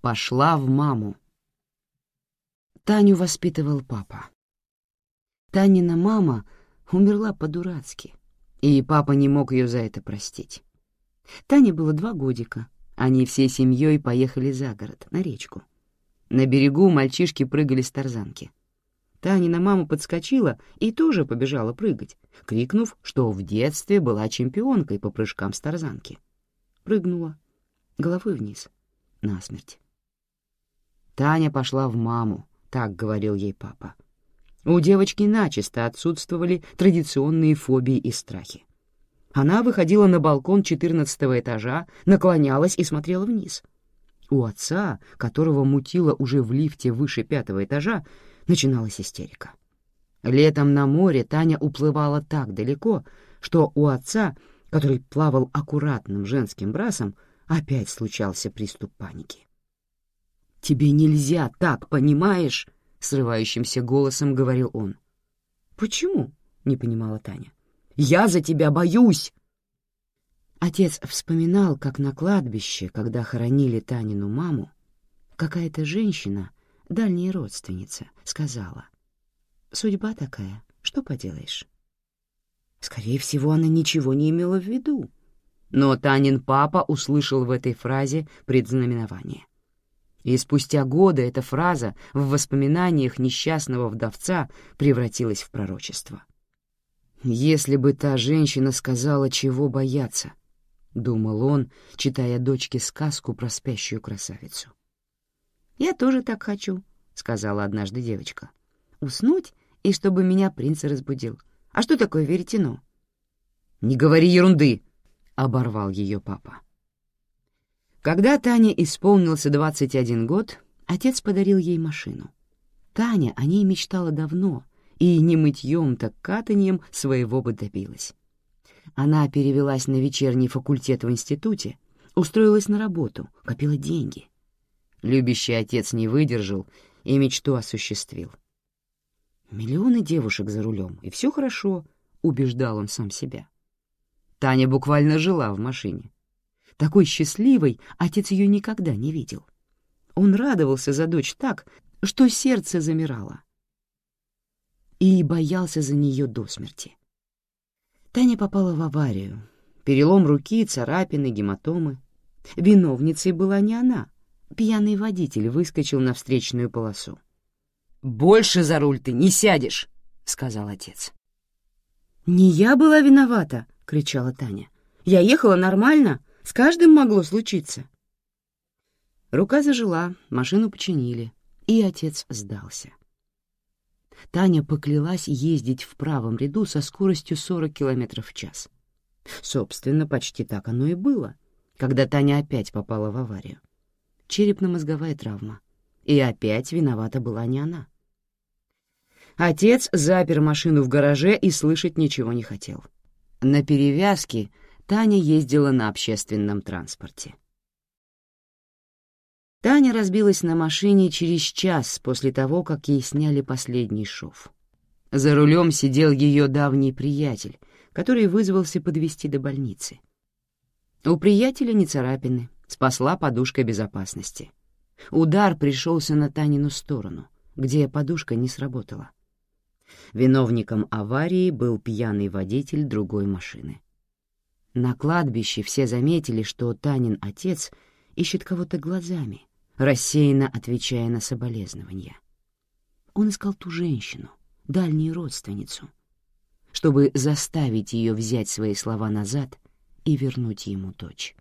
пошла в маму. Таню воспитывал папа. Танина мама умерла по-дурацки, и папа не мог ее за это простить. Тане было два годика. Они всей семьей поехали за город, на речку. На берегу мальчишки прыгали с тарзанки. Танина мама подскочила и тоже побежала прыгать, крикнув, что в детстве была чемпионкой по прыжкам с тарзанки. Прыгнула, головой вниз, насмерть. Таня пошла в маму, так говорил ей папа. У девочки начисто отсутствовали традиционные фобии и страхи. Она выходила на балкон четырнадцатого этажа, наклонялась и смотрела вниз. У отца, которого мутило уже в лифте выше пятого этажа, начиналась истерика. Летом на море Таня уплывала так далеко, что у отца, который плавал аккуратным женским брасом, опять случался приступ паники. «Тебе нельзя так, понимаешь?» — срывающимся голосом говорил он. «Почему?» — не понимала Таня. «Я за тебя боюсь!» Отец вспоминал, как на кладбище, когда хоронили Танину маму, какая-то женщина, дальняя родственница, сказала. «Судьба такая, что поделаешь?» Скорее всего, она ничего не имела в виду. Но Танин папа услышал в этой фразе предзнаменование. И спустя годы эта фраза в воспоминаниях несчастного вдовца превратилась в пророчество. «Если бы та женщина сказала, чего бояться», — думал он, читая дочке сказку про спящую красавицу. «Я тоже так хочу», — сказала однажды девочка. «Уснуть, и чтобы меня принц разбудил. А что такое веретено?» «Не говори ерунды», — оборвал ее папа. Когда Тане исполнился 21 год, отец подарил ей машину. Таня о ней мечтала давно и не мытьем, так катаньем своего бы добилась. Она перевелась на вечерний факультет в институте, устроилась на работу, копила деньги. Любящий отец не выдержал и мечту осуществил. «Миллионы девушек за рулем, и все хорошо», — убеждал он сам себя. Таня буквально жила в машине. Такой счастливой отец ее никогда не видел. Он радовался за дочь так, что сердце замирало. И боялся за нее до смерти. Таня попала в аварию. Перелом руки, царапины, гематомы. Виновницей была не она. Пьяный водитель выскочил на встречную полосу. «Больше за руль ты не сядешь», — сказал отец. «Не я была виновата», — кричала Таня. «Я ехала нормально, с каждым могло случиться». Рука зажила, машину починили, и отец сдался. Таня поклялась ездить в правом ряду со скоростью 40 км в час. Собственно, почти так оно и было, когда Таня опять попала в аварию. Черепно-мозговая травма. И опять виновата была не она. Отец запер машину в гараже и слышать ничего не хотел. На перевязке Таня ездила на общественном транспорте. Таня разбилась на машине через час после того, как ей сняли последний шов. За рулем сидел ее давний приятель, который вызвался подвести до больницы. У приятеля не царапины, спасла подушка безопасности. Удар пришелся на Танину сторону, где подушка не сработала. Виновником аварии был пьяный водитель другой машины. На кладбище все заметили, что Танин отец ищет кого-то глазами, рассеянно отвечая на соболезнования. Он искал ту женщину, дальнюю родственницу, чтобы заставить ее взять свои слова назад и вернуть ему дочь.